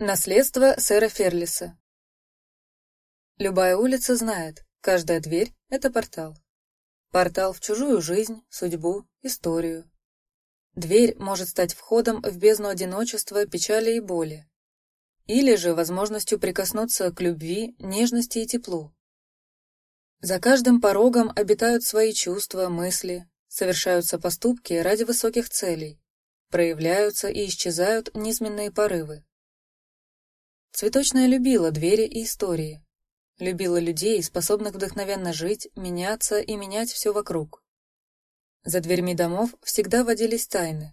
Наследство сэра Ферлиса. Любая улица знает, каждая дверь — это портал. Портал в чужую жизнь, судьбу, историю. Дверь может стать входом в бездну одиночества, печали и боли. Или же возможностью прикоснуться к любви, нежности и теплу. За каждым порогом обитают свои чувства, мысли, совершаются поступки ради высоких целей, проявляются и исчезают низменные порывы. Цветочная любила двери и истории. Любила людей, способных вдохновенно жить, меняться и менять все вокруг. За дверьми домов всегда водились тайны.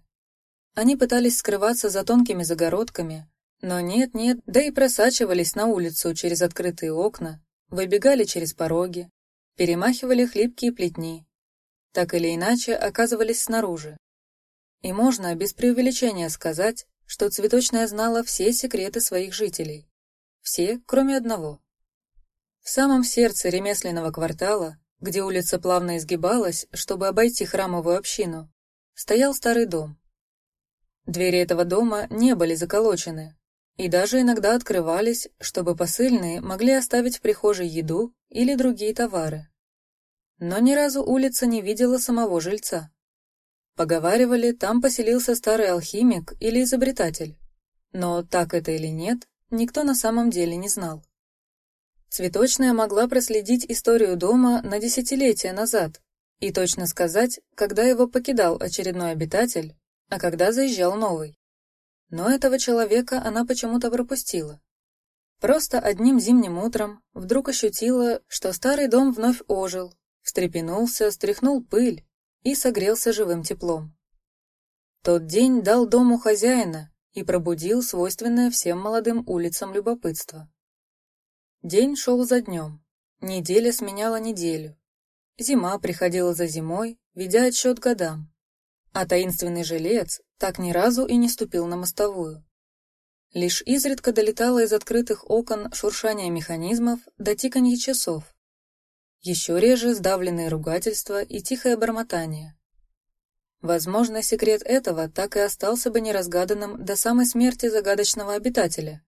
Они пытались скрываться за тонкими загородками, но нет-нет, да и просачивались на улицу через открытые окна, выбегали через пороги, перемахивали хлипкие плетни. Так или иначе оказывались снаружи. И можно без преувеличения сказать, что цветочная знала все секреты своих жителей. Все, кроме одного. В самом сердце ремесленного квартала, где улица плавно изгибалась, чтобы обойти храмовую общину, стоял старый дом. Двери этого дома не были заколочены, и даже иногда открывались, чтобы посыльные могли оставить в прихожей еду или другие товары. Но ни разу улица не видела самого жильца. Поговаривали, там поселился старый алхимик или изобретатель. Но так это или нет, никто на самом деле не знал. Цветочная могла проследить историю дома на десятилетия назад и точно сказать, когда его покидал очередной обитатель, а когда заезжал новый. Но этого человека она почему-то пропустила. Просто одним зимним утром вдруг ощутила, что старый дом вновь ожил, встрепенулся, стряхнул пыль, и согрелся живым теплом. Тот день дал дому хозяина и пробудил свойственное всем молодым улицам любопытство. День шел за днем, неделя сменяла неделю, зима приходила за зимой, ведя отсчет годам, а таинственный жилец так ни разу и не ступил на мостовую. Лишь изредка долетало из открытых окон шуршание механизмов до тиканья часов, еще реже сдавленные ругательства и тихое бормотание. Возможно, секрет этого так и остался бы неразгаданным до самой смерти загадочного обитателя.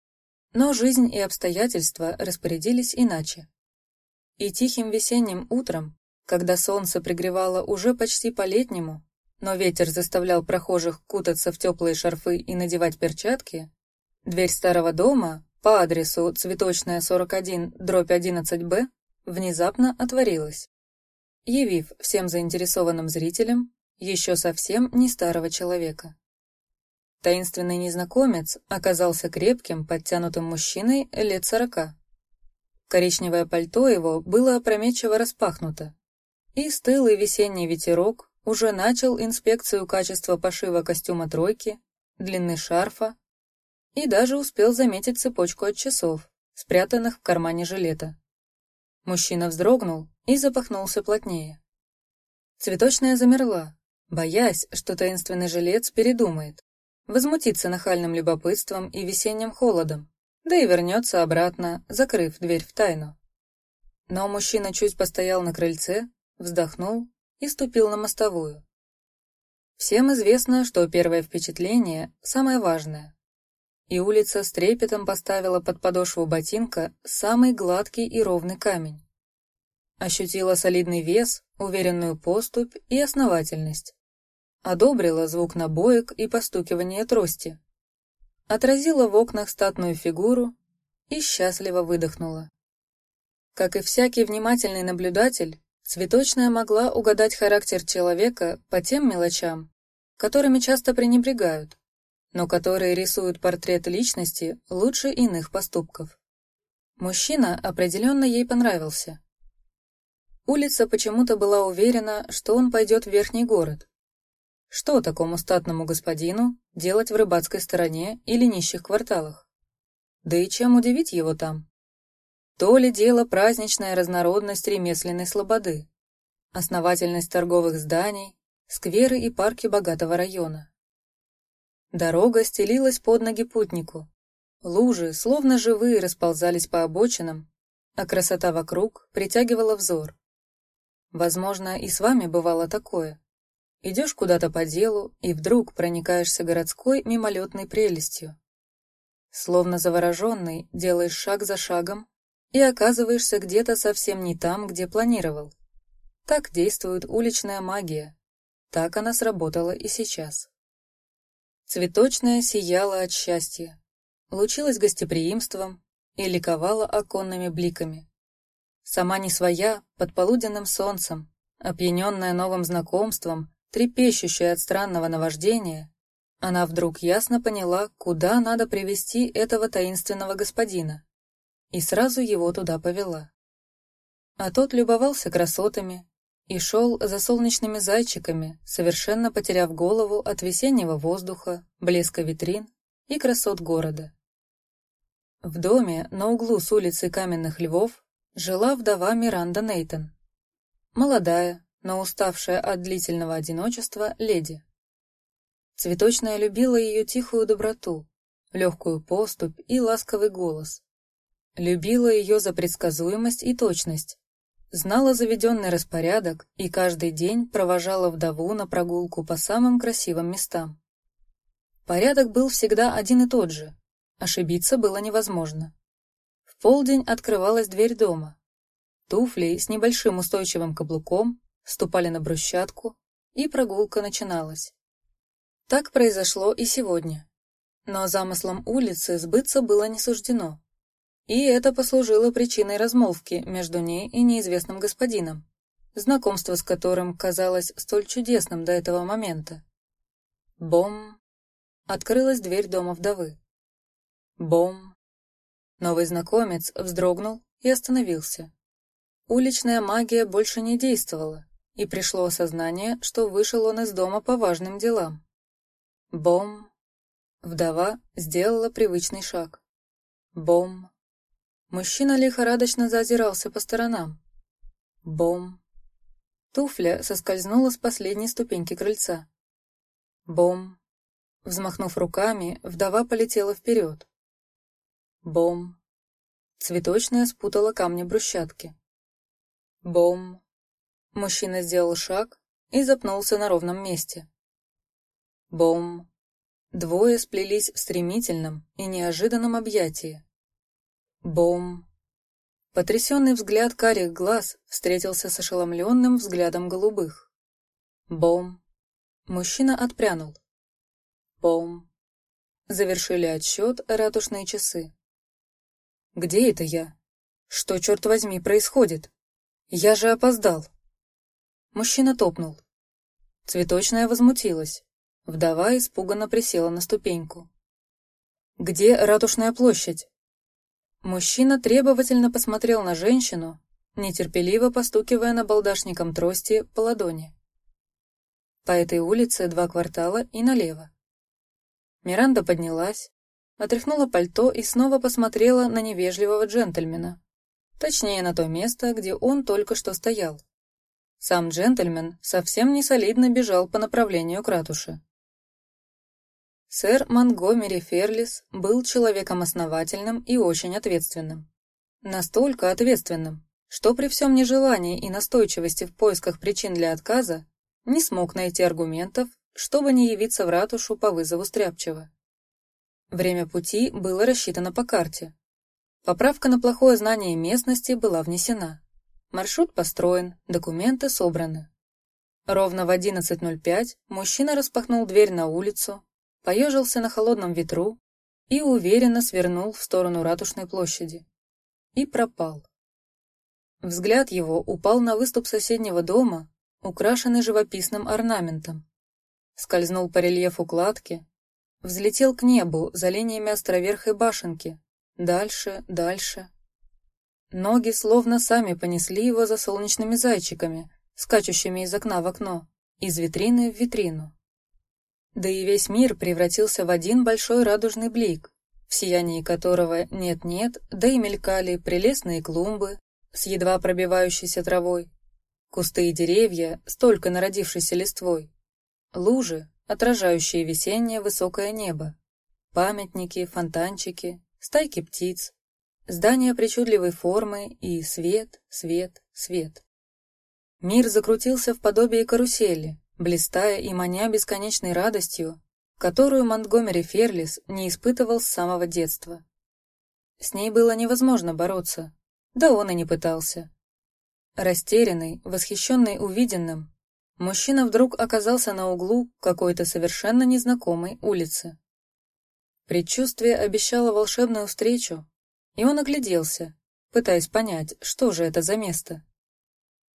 Но жизнь и обстоятельства распорядились иначе. И тихим весенним утром, когда солнце пригревало уже почти по-летнему, но ветер заставлял прохожих кутаться в теплые шарфы и надевать перчатки, дверь старого дома по адресу Цветочная, 41, дробь 11Б внезапно отворилась, явив всем заинтересованным зрителям еще совсем не старого человека. Таинственный незнакомец оказался крепким, подтянутым мужчиной лет сорока. Коричневое пальто его было опрометчиво распахнуто, и стылый весенний ветерок уже начал инспекцию качества пошива костюма тройки, длины шарфа и даже успел заметить цепочку от часов, спрятанных в кармане жилета. Мужчина вздрогнул и запахнулся плотнее. Цветочная замерла, боясь, что таинственный жилец передумает, возмутится нахальным любопытством и весенним холодом, да и вернется обратно, закрыв дверь в тайну. Но мужчина чуть постоял на крыльце, вздохнул и ступил на мостовую. Всем известно, что первое впечатление самое важное и улица с трепетом поставила под подошву ботинка самый гладкий и ровный камень. Ощутила солидный вес, уверенную поступь и основательность. Одобрила звук набоек и постукивание трости. Отразила в окнах статную фигуру и счастливо выдохнула. Как и всякий внимательный наблюдатель, цветочная могла угадать характер человека по тем мелочам, которыми часто пренебрегают но которые рисуют портрет личности лучше иных поступков. Мужчина определенно ей понравился. Улица почему-то была уверена, что он пойдет в верхний город. Что такому статному господину делать в рыбацкой стороне или нищих кварталах? Да и чем удивить его там? То ли дело праздничная разнородность ремесленной слободы, основательность торговых зданий, скверы и парки богатого района. Дорога стелилась под ноги путнику. Лужи, словно живые, расползались по обочинам, а красота вокруг притягивала взор. Возможно, и с вами бывало такое. Идешь куда-то по делу, и вдруг проникаешься городской мимолетной прелестью. Словно завороженный, делаешь шаг за шагом и оказываешься где-то совсем не там, где планировал. Так действует уличная магия. Так она сработала и сейчас. Цветочная сияла от счастья, лучилась гостеприимством и ликовала оконными бликами. Сама не своя, под полуденным солнцем, опьяненная новым знакомством, трепещущая от странного наваждения, она вдруг ясно поняла, куда надо привести этого таинственного господина, и сразу его туда повела. А тот любовался красотами и шел за солнечными зайчиками, совершенно потеряв голову от весеннего воздуха, блеска витрин и красот города. В доме на углу с улицы Каменных Львов жила вдова Миранда Нейтон. Молодая, но уставшая от длительного одиночества леди. Цветочная любила ее тихую доброту, легкую поступь и ласковый голос. Любила ее за предсказуемость и точность. Знала заведенный распорядок и каждый день провожала вдову на прогулку по самым красивым местам. Порядок был всегда один и тот же. Ошибиться было невозможно полдень открывалась дверь дома. Туфли с небольшим устойчивым каблуком ступали на брусчатку, и прогулка начиналась. Так произошло и сегодня. Но замыслом улицы сбыться было не суждено. И это послужило причиной размолвки между ней и неизвестным господином, знакомство с которым казалось столь чудесным до этого момента. Бом! Открылась дверь дома вдовы. Бом! Новый знакомец вздрогнул и остановился. Уличная магия больше не действовала, и пришло осознание, что вышел он из дома по важным делам. Бом! Вдова сделала привычный шаг. Бом! Мужчина лихорадочно зазирался по сторонам. Бом! Туфля соскользнула с последней ступеньки крыльца. Бом! Взмахнув руками, вдова полетела вперед. Бом. Цветочная спутала камни брусчатки. Бом. Мужчина сделал шаг и запнулся на ровном месте. Бом. Двое сплелись в стремительном и неожиданном объятии. Бом. Потрясенный взгляд карих глаз встретился с ошеломленным взглядом голубых. Бом. Мужчина отпрянул. Бом. Завершили отсчет ратушные часы. Где это я? Что, черт возьми, происходит? Я же опоздал. Мужчина топнул. Цветочная возмутилась. Вдова испуганно присела на ступеньку. «Где ратушная площадь?» Мужчина требовательно посмотрел на женщину, нетерпеливо постукивая на балдашником трости по ладони. По этой улице два квартала и налево. Миранда поднялась, отряхнула пальто и снова посмотрела на невежливого джентльмена. Точнее, на то место, где он только что стоял. Сам джентльмен совсем не солидно бежал по направлению к ратуше. Сэр Монгомери Ферлис был человеком основательным и очень ответственным. Настолько ответственным, что при всем нежелании и настойчивости в поисках причин для отказа не смог найти аргументов, чтобы не явиться в ратушу по вызову Стряпчего. Время пути было рассчитано по карте. Поправка на плохое знание местности была внесена. Маршрут построен, документы собраны. Ровно в 11.05 мужчина распахнул дверь на улицу, поежился на холодном ветру и уверенно свернул в сторону Ратушной площади. И пропал. Взгляд его упал на выступ соседнего дома, украшенный живописным орнаментом. Скользнул по рельефу кладки, Взлетел к небу за линиями островерхой башенки. Дальше, дальше. Ноги словно сами понесли его за солнечными зайчиками, скачущими из окна в окно, из витрины в витрину. Да и весь мир превратился в один большой радужный блик, в сиянии которого нет-нет, да и мелькали прелестные клумбы с едва пробивающейся травой, кусты и деревья, столько народившейся листвой, лужи, отражающие весеннее высокое небо, памятники, фонтанчики, стайки птиц, здания причудливой формы и свет, свет, свет. Мир закрутился в подобие карусели, блистая и маня бесконечной радостью, которую Монтгомери Ферлис не испытывал с самого детства. С ней было невозможно бороться, да он и не пытался. Растерянный, восхищенный увиденным, мужчина вдруг оказался на углу какой-то совершенно незнакомой улицы. Предчувствие обещало волшебную встречу, и он огляделся, пытаясь понять, что же это за место.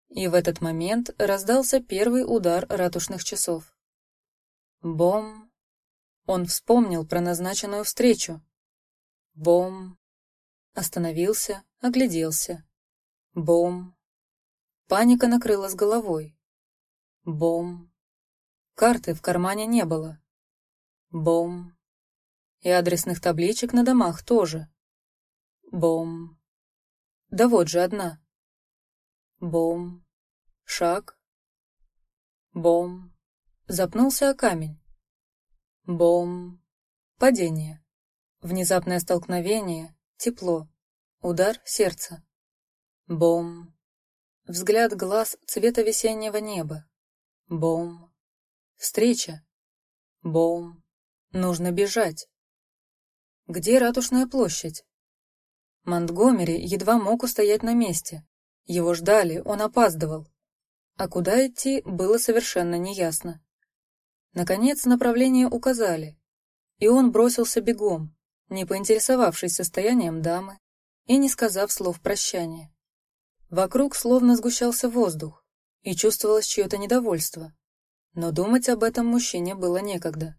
И в этот момент раздался первый удар ратушных часов. Бом. Он вспомнил про назначенную встречу. Бом. Остановился, огляделся. Бом. Паника накрыла с головой. Бом. Карты в кармане не было. Бом. И адресных табличек на домах тоже. Бом. Да вот же одна. Бом. Шаг. Бом. Запнулся о камень. Бом. Падение. Внезапное столкновение. Тепло. Удар сердца. Бом. Взгляд глаз цвета весеннего неба. Бом. Встреча. Бом. Нужно бежать. Где ратушная площадь? Монтгомери едва мог устоять на месте. Его ждали, он опаздывал. А куда идти, было совершенно неясно. Наконец направление указали, и он бросился бегом, не поинтересовавшись состоянием дамы и не сказав слов прощания. Вокруг словно сгущался воздух, и чувствовалось чье-то недовольство. Но думать об этом мужчине было некогда.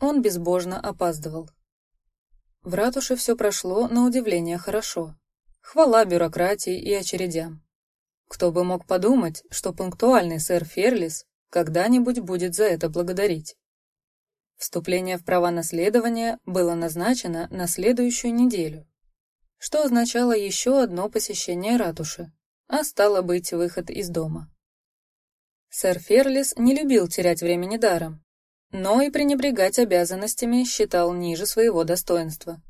Он безбожно опаздывал. В ратуше все прошло на удивление хорошо. Хвала бюрократии и очередям. Кто бы мог подумать, что пунктуальный сэр Ферлис когда-нибудь будет за это благодарить. Вступление в права наследования было назначено на следующую неделю, что означало еще одно посещение ратуши, а стало быть, выход из дома. Сэр Ферлис не любил терять времени даром, но и пренебрегать обязанностями считал ниже своего достоинства.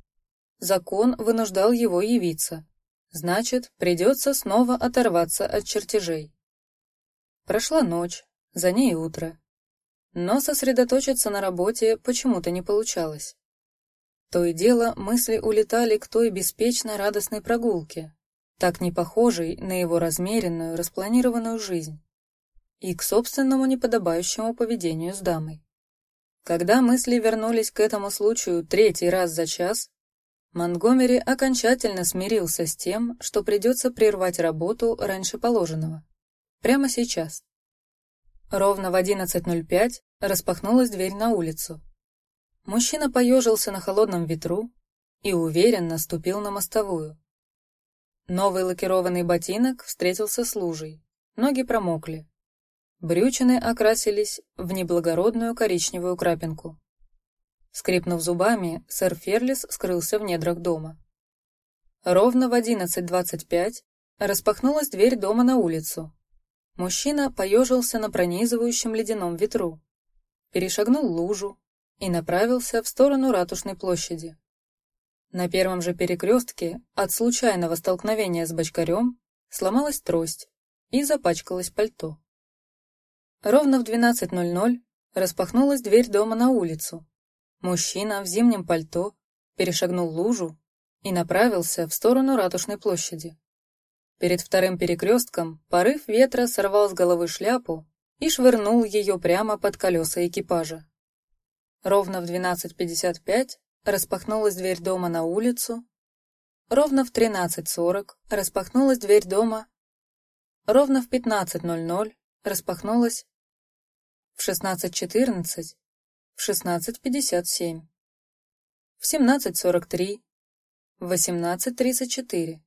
Закон вынуждал его явиться, значит, придется снова оторваться от чертежей. Прошла ночь, за ней утро. Но сосредоточиться на работе почему-то не получалось. То и дело мысли улетали к той беспечно радостной прогулке, так не похожий на его размеренную, распланированную жизнь, и к собственному неподобающему поведению с дамой. Когда мысли вернулись к этому случаю третий раз за час, Монгомери окончательно смирился с тем, что придется прервать работу раньше положенного. Прямо сейчас. Ровно в 11.05 распахнулась дверь на улицу. Мужчина поежился на холодном ветру и уверенно ступил на мостовую. Новый лакированный ботинок встретился с лужей. Ноги промокли. Брючины окрасились в неблагородную коричневую крапинку. Скрипнув зубами, сэр Ферлис скрылся в недрах дома. Ровно в 11.25 распахнулась дверь дома на улицу. Мужчина поежился на пронизывающем ледяном ветру, перешагнул лужу и направился в сторону ратушной площади. На первом же перекрестке от случайного столкновения с бочкарем сломалась трость и запачкалось пальто. Ровно в 12.00 распахнулась дверь дома на улицу. Мужчина в зимнем пальто перешагнул лужу и направился в сторону Ратушной площади. Перед вторым перекрестком порыв ветра сорвал с головы шляпу и швырнул ее прямо под колеса экипажа. Ровно в 12.55 распахнулась дверь дома на улицу. Ровно в 13.40 распахнулась дверь дома. Ровно в 15.00 распахнулась. В 16.14, в 16.57, в 17.43, в 18.34,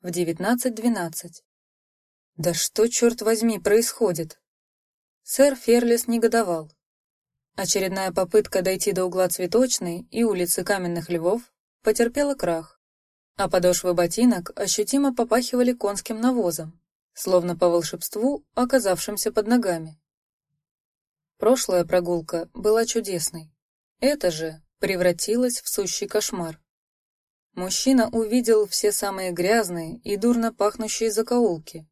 в 19.12. Да что, черт возьми, происходит? Сэр Ферлис негодовал. Очередная попытка дойти до угла Цветочной и улицы Каменных Львов потерпела крах, а подошвы ботинок ощутимо попахивали конским навозом, словно по волшебству оказавшимся под ногами. Прошлая прогулка была чудесной. Эта же превратилась в сущий кошмар. Мужчина увидел все самые грязные и дурно пахнущие закоулки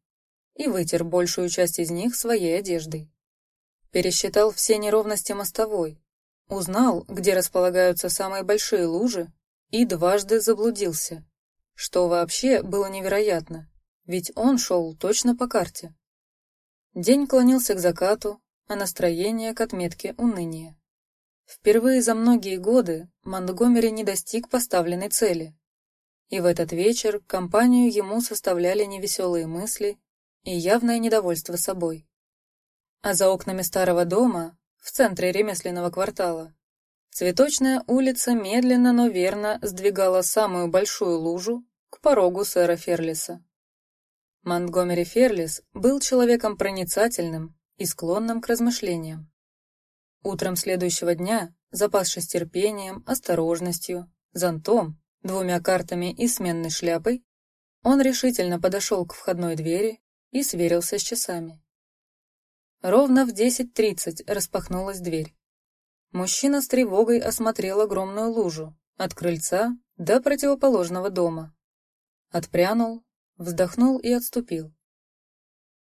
и вытер большую часть из них своей одеждой пересчитал все неровности мостовой, узнал, где располагаются самые большие лужи, и дважды заблудился, что вообще было невероятно, ведь он шел точно по карте. День клонился к закату, а настроение к отметке уныния. Впервые за многие годы Монтгомери не достиг поставленной цели. И в этот вечер компанию ему составляли невеселые мысли и явное недовольство собой. А за окнами старого дома, в центре ремесленного квартала, цветочная улица медленно, но верно сдвигала самую большую лужу к порогу сэра Ферлиса. Монтгомери Ферлис был человеком проницательным и склонным к размышлениям. Утром следующего дня, запасшись терпением, осторожностью, зонтом, двумя картами и сменной шляпой, он решительно подошел к входной двери и сверился с часами. Ровно в 10.30 распахнулась дверь. Мужчина с тревогой осмотрел огромную лужу от крыльца до противоположного дома. Отпрянул, вздохнул и отступил.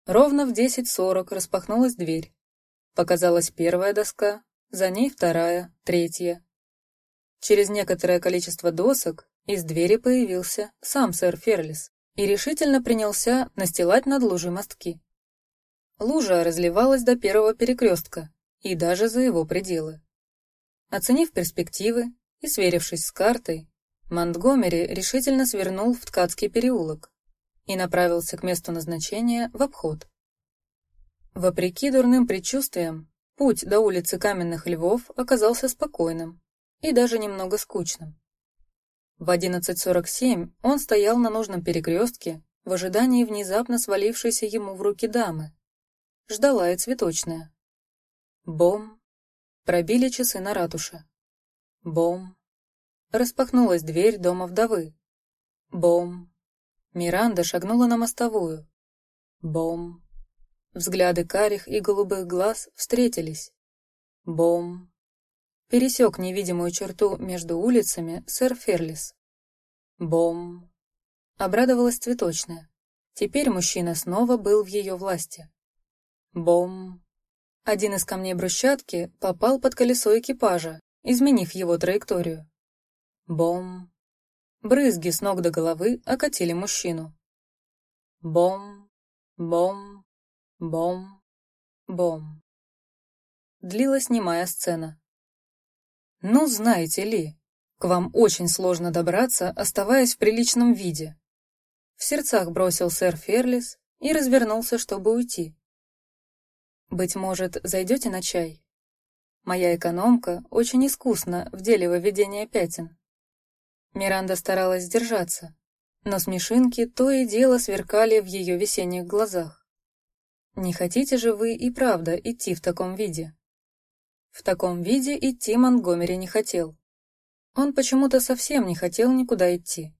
Ровно в 10.40 распахнулась дверь. Показалась первая доска, за ней вторая, третья. Через некоторое количество досок из двери появился сам сэр Ферлис и решительно принялся настилать над лужей мостки. Лужа разливалась до первого перекрестка и даже за его пределы. Оценив перспективы и сверившись с картой, Монтгомери решительно свернул в Ткацкий переулок и направился к месту назначения в обход. Вопреки дурным предчувствиям, путь до улицы Каменных Львов оказался спокойным и даже немного скучным. В 11.47 он стоял на нужном перекрестке в ожидании внезапно свалившейся ему в руки дамы. Ждала и цветочная. Бом. Пробили часы на ратуше. Бом. Распахнулась дверь дома вдовы. Бом. Миранда шагнула на мостовую. Бом. Взгляды карих и голубых глаз встретились. Бом. Пересек невидимую черту между улицами сэр Ферлис. Бом. Обрадовалась цветочная. Теперь мужчина снова был в ее власти. Бом. Один из камней брусчатки попал под колесо экипажа, изменив его траекторию. Бом. Брызги с ног до головы окатили мужчину. Бом. Бом. Бом, бом. Длилась немая сцена. Ну, знаете ли, к вам очень сложно добраться, оставаясь в приличном виде. В сердцах бросил сэр Ферлис и развернулся, чтобы уйти. Быть может, зайдете на чай? Моя экономка очень искусна в деле выведения пятен. Миранда старалась сдержаться, но смешинки то и дело сверкали в ее весенних глазах. Не хотите же вы и правда идти в таком виде? В таком виде идти Монгомери не хотел. Он почему-то совсем не хотел никуда идти.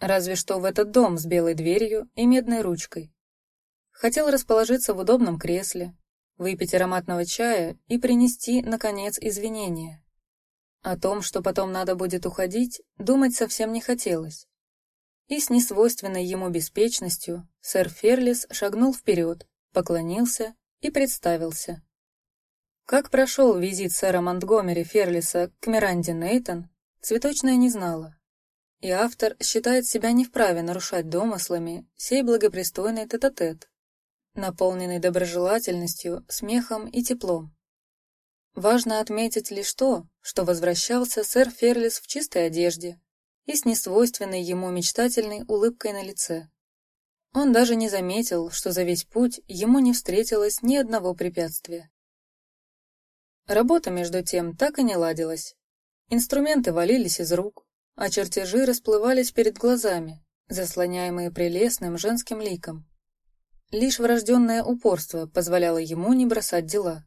Разве что в этот дом с белой дверью и медной ручкой. Хотел расположиться в удобном кресле, выпить ароматного чая и принести, наконец, извинения. О том, что потом надо будет уходить, думать совсем не хотелось. И с несвойственной ему беспечностью сэр Ферлис шагнул вперед, поклонился и представился. Как прошел визит сэра Монтгомери Ферлиса к Миранде Нейтон, цветочная не знала. И автор считает себя не вправе нарушать домыслами сей благопристойный тет-а-тет, наполненный доброжелательностью, смехом и теплом. Важно отметить лишь то, что возвращался сэр Ферлис в чистой одежде и с несвойственной ему мечтательной улыбкой на лице. Он даже не заметил, что за весь путь ему не встретилось ни одного препятствия. Работа, между тем, так и не ладилась. Инструменты валились из рук, а чертежи расплывались перед глазами, заслоняемые прелестным женским ликом. Лишь врожденное упорство позволяло ему не бросать дела.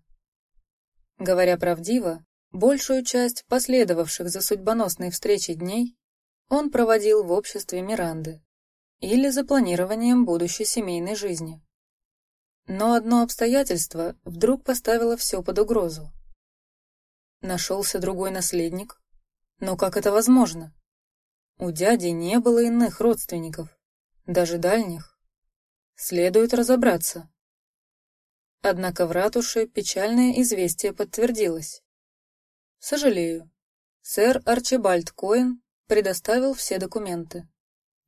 Говоря правдиво, большую часть последовавших за судьбоносной встречей дней он проводил в обществе Миранды или за планированием будущей семейной жизни. Но одно обстоятельство вдруг поставило все под угрозу. Нашелся другой наследник? Но как это возможно? У дяди не было иных родственников, даже дальних. Следует разобраться. Однако в ратуше печальное известие подтвердилось. Сожалею. Сэр Арчибальд Коэн предоставил все документы.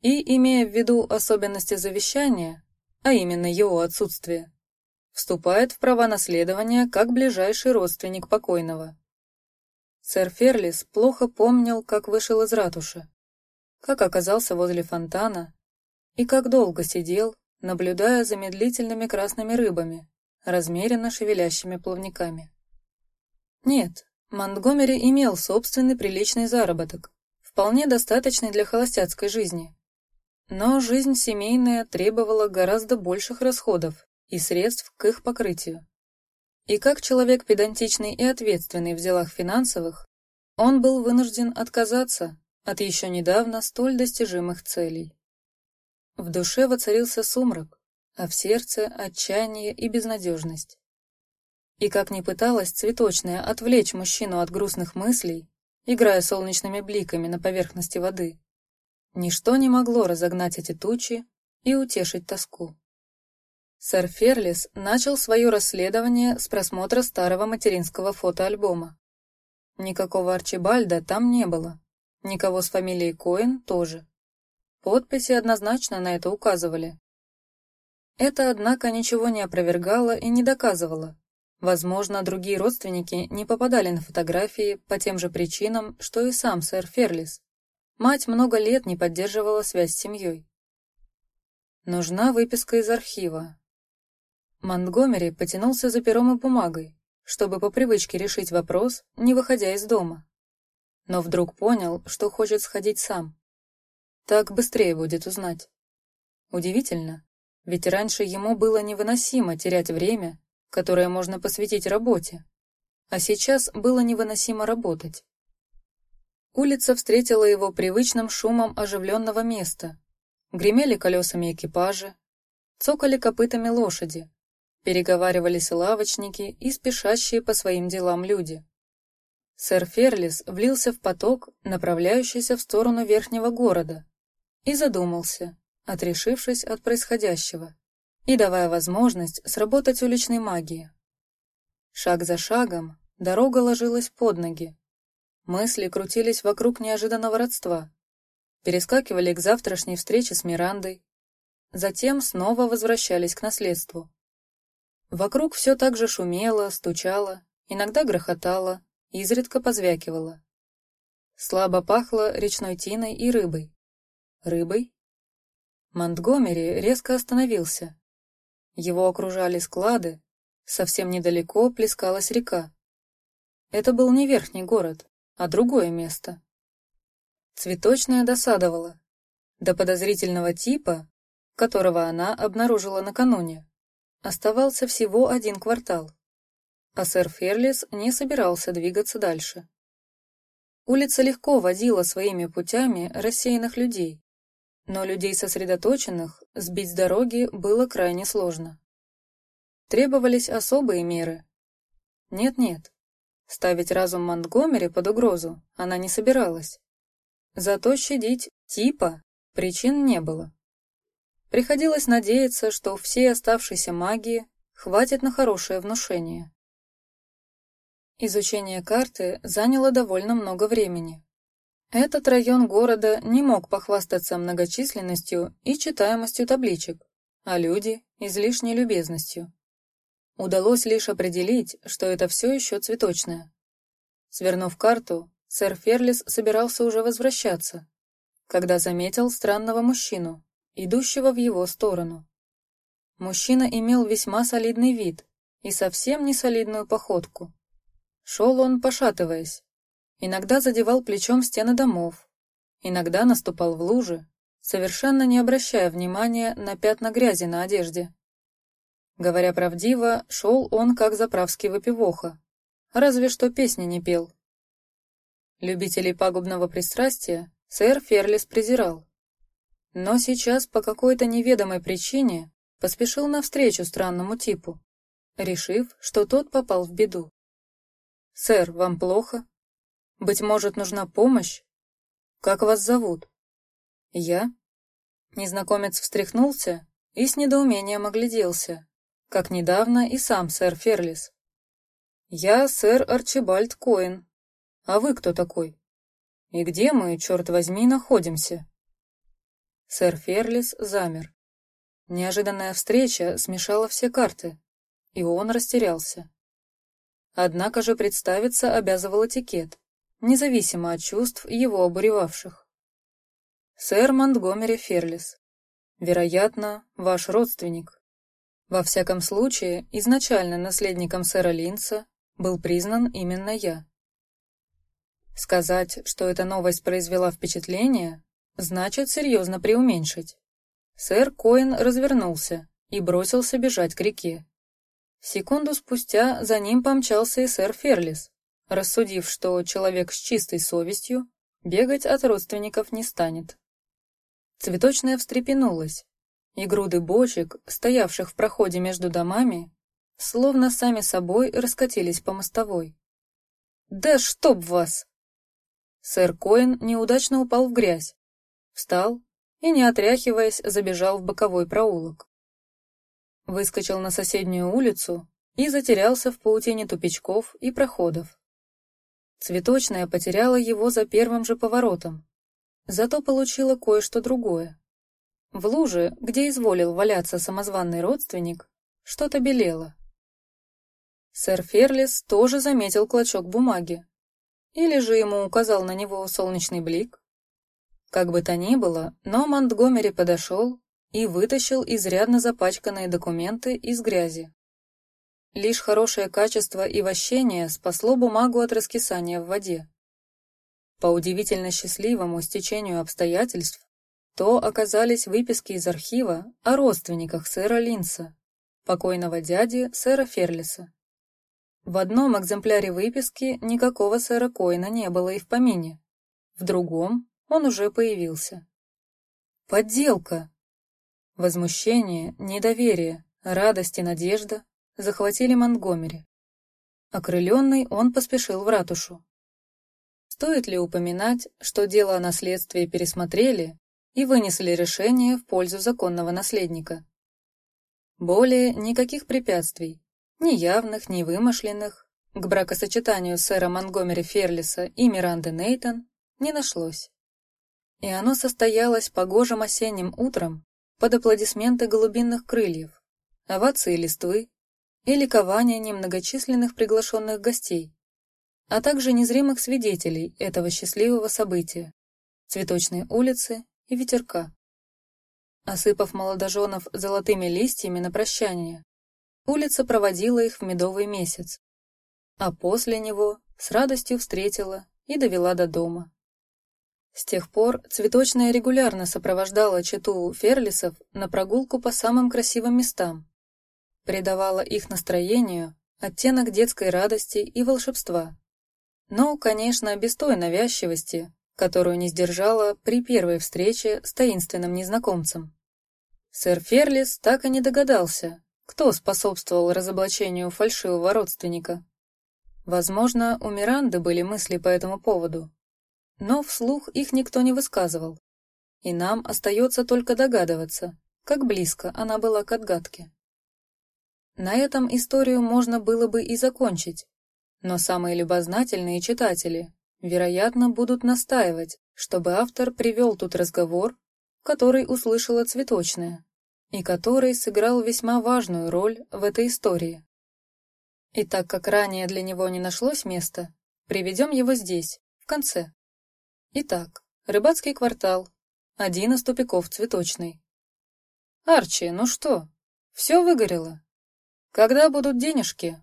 И, имея в виду особенности завещания, а именно его отсутствие, вступает в права наследования как ближайший родственник покойного. Сэр Ферлис плохо помнил, как вышел из ратуши, как оказался возле фонтана и как долго сидел, наблюдая за медлительными красными рыбами, размеренно шевелящими плавниками. Нет, Монтгомери имел собственный приличный заработок, вполне достаточный для холостяцкой жизни. Но жизнь семейная требовала гораздо больших расходов и средств к их покрытию. И как человек педантичный и ответственный в делах финансовых, он был вынужден отказаться от еще недавно столь достижимых целей. В душе воцарился сумрак, а в сердце отчаяние и безнадежность. И как ни пыталась цветочная отвлечь мужчину от грустных мыслей, играя солнечными бликами на поверхности воды, ничто не могло разогнать эти тучи и утешить тоску. Сэр Ферлис начал свое расследование с просмотра старого материнского фотоальбома. Никакого Арчибальда там не было, никого с фамилией Коэн тоже. Подписи однозначно на это указывали. Это, однако, ничего не опровергало и не доказывало. Возможно, другие родственники не попадали на фотографии по тем же причинам, что и сам сэр Ферлис. Мать много лет не поддерживала связь с семьей. Нужна выписка из архива, Монтгомери потянулся за пером и бумагой, чтобы по привычке решить вопрос, не выходя из дома. Но вдруг понял, что хочет сходить сам. Так быстрее будет узнать. Удивительно, ведь раньше ему было невыносимо терять время, которое можно посвятить работе, а сейчас было невыносимо работать. Улица встретила его привычным шумом оживленного места. Гремели колесами экипажи, цокали копытами лошади, переговаривались лавочники и спешащие по своим делам люди. Сэр Ферлис влился в поток, направляющийся в сторону верхнего города, и задумался, отрешившись от происходящего и давая возможность сработать уличной магии. Шаг за шагом дорога ложилась под ноги. Мысли крутились вокруг неожиданного родства, перескакивали к завтрашней встрече с Мирандой, затем снова возвращались к наследству. Вокруг все так же шумело, стучало, иногда грохотало, изредка позвякивало. Слабо пахло речной тиной и рыбой. Рыбой? Монтгомери резко остановился. Его окружали склады, совсем недалеко плескалась река. Это был не верхний город, а другое место. Цветочная досадовала. До подозрительного типа, которого она обнаружила накануне, Оставался всего один квартал, а сэр Ферлис не собирался двигаться дальше. Улица легко водила своими путями рассеянных людей, но людей сосредоточенных сбить с дороги было крайне сложно. Требовались особые меры. Нет-нет, ставить разум Монтгомери под угрозу она не собиралась. Зато щадить типа причин не было. Приходилось надеяться, что всей оставшейся магии хватит на хорошее внушение. Изучение карты заняло довольно много времени. Этот район города не мог похвастаться многочисленностью и читаемостью табличек, а люди – излишней любезностью. Удалось лишь определить, что это все еще цветочное. Свернув карту, сэр Ферлис собирался уже возвращаться, когда заметил странного мужчину, идущего в его сторону. Мужчина имел весьма солидный вид и совсем не солидную походку. Шел он, пошатываясь, иногда задевал плечом стены домов, иногда наступал в лужи, совершенно не обращая внимания на пятна грязи на одежде. Говоря правдиво, шел он как заправский выпивоха, разве что песни не пел. Любителей пагубного пристрастия сэр Ферлис презирал но сейчас по какой-то неведомой причине поспешил навстречу странному типу, решив, что тот попал в беду. «Сэр, вам плохо? Быть может, нужна помощь? Как вас зовут?» «Я?» Незнакомец встряхнулся и с недоумением огляделся, как недавно и сам сэр Ферлис. «Я сэр Арчибальд Коэн, А вы кто такой? И где мы, черт возьми, находимся?» Сэр Ферлис замер. Неожиданная встреча смешала все карты, и он растерялся. Однако же представиться обязывал этикет, независимо от чувств его обуревавших. Сэр Монтгомери Ферлис. Вероятно, ваш родственник. Во всяком случае, изначально наследником сэра Линца был признан именно я. Сказать, что эта новость произвела впечатление, значит серьезно преуменьшить. Сэр Коэн развернулся и бросился бежать к реке. Секунду спустя за ним помчался и сэр Ферлис, рассудив, что человек с чистой совестью бегать от родственников не станет. Цветочная встрепенулась, и груды бочек, стоявших в проходе между домами, словно сами собой раскатились по мостовой. «Да чтоб вас!» Сэр Коэн неудачно упал в грязь, встал и, не отряхиваясь, забежал в боковой проулок выскочил на соседнюю улицу и затерялся в паутине тупичков и проходов. Цветочная потеряла его за первым же поворотом, зато получила кое-что другое. В луже, где изволил валяться самозванный родственник, что-то белело. Сэр Ферлис тоже заметил клочок бумаги. Или же ему указал на него солнечный блик. Как бы то ни было, но Монтгомери подошел и вытащил изрядно запачканные документы из грязи. Лишь хорошее качество и вощение спасло бумагу от раскисания в воде. По удивительно счастливому стечению обстоятельств, то оказались выписки из архива о родственниках сэра Линса, покойного дяди сэра Ферлиса. В одном экземпляре выписки никакого сэра Коина не было и в помине, в другом он уже появился. «Подделка!» Возмущение, недоверие, радость и надежда захватили Монтгомери. Окрыленный он поспешил в ратушу. Стоит ли упоминать, что дело о наследстве пересмотрели и вынесли решение в пользу законного наследника? Более никаких препятствий, ни явных, ни вымышленных, к бракосочетанию сэра Монгомери Ферлиса и Миранды Нейтон не нашлось. И оно состоялось погожим осенним утром под аплодисменты голубинных крыльев, овации листвы и ликование немногочисленных приглашенных гостей, а также незримых свидетелей этого счастливого события, цветочной улицы и ветерка. Осыпав молодоженов золотыми листьями на прощание, улица проводила их в медовый месяц, а после него с радостью встретила и довела до дома. С тех пор цветочная регулярно сопровождала чету Ферлисов на прогулку по самым красивым местам, придавала их настроению оттенок детской радости и волшебства. Но, конечно, без той навязчивости, которую не сдержала при первой встрече с таинственным незнакомцем. Сэр Ферлис так и не догадался, кто способствовал разоблачению фальшивого родственника. Возможно, у Миранды были мысли по этому поводу, но вслух их никто не высказывал. И нам остается только догадываться, как близко она была к отгадке. На этом историю можно было бы и закончить, но самые любознательные читатели, вероятно, будут настаивать, чтобы автор привел тут разговор, который услышала цветочная, и который сыграл весьма важную роль в этой истории. И так как ранее для него не нашлось места, приведем его здесь, в конце. Итак, рыбацкий квартал, один из тупиков цветочный. Арчи, ну что, все выгорело? Когда будут денежки?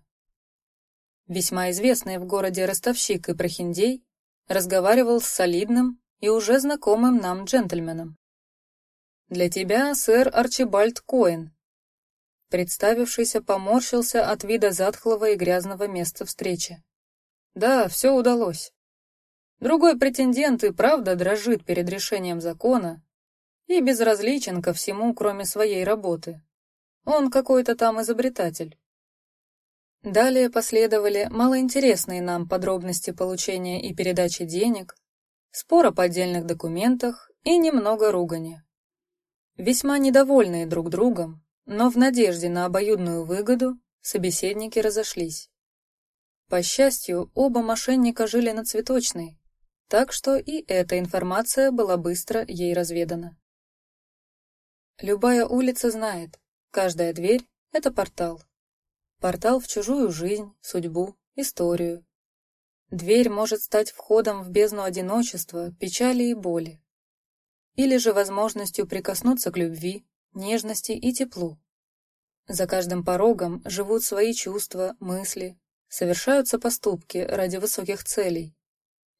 Весьма известный в городе ростовщик и прохиндей разговаривал с солидным и уже знакомым нам джентльменом. Для тебя, сэр Арчибальд Коэн. Представившийся поморщился от вида затхлого и грязного места встречи. Да, все удалось. Другой претендент и правда дрожит перед решением закона и безразличен ко всему, кроме своей работы. Он какой-то там изобретатель. Далее последовали малоинтересные нам подробности получения и передачи денег, спор о поддельных документах и немного ругани. Весьма недовольные друг другом, но в надежде на обоюдную выгоду собеседники разошлись. По счастью, оба мошенника жили на Цветочной, так что и эта информация была быстро ей разведана. Любая улица знает, каждая дверь — это портал. Портал в чужую жизнь, судьбу, историю. Дверь может стать входом в бездну одиночества, печали и боли. Или же возможностью прикоснуться к любви, нежности и теплу. За каждым порогом живут свои чувства, мысли, совершаются поступки ради высоких целей,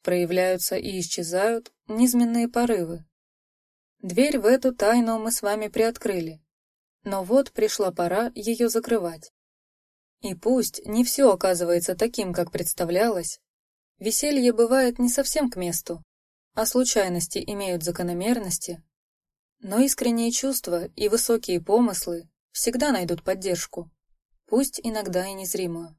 проявляются и исчезают низменные порывы. Дверь в эту тайну мы с вами приоткрыли, но вот пришла пора ее закрывать. И пусть не все оказывается таким, как представлялось, веселье бывает не совсем к месту, а случайности имеют закономерности, но искренние чувства и высокие помыслы всегда найдут поддержку, пусть иногда и незримую.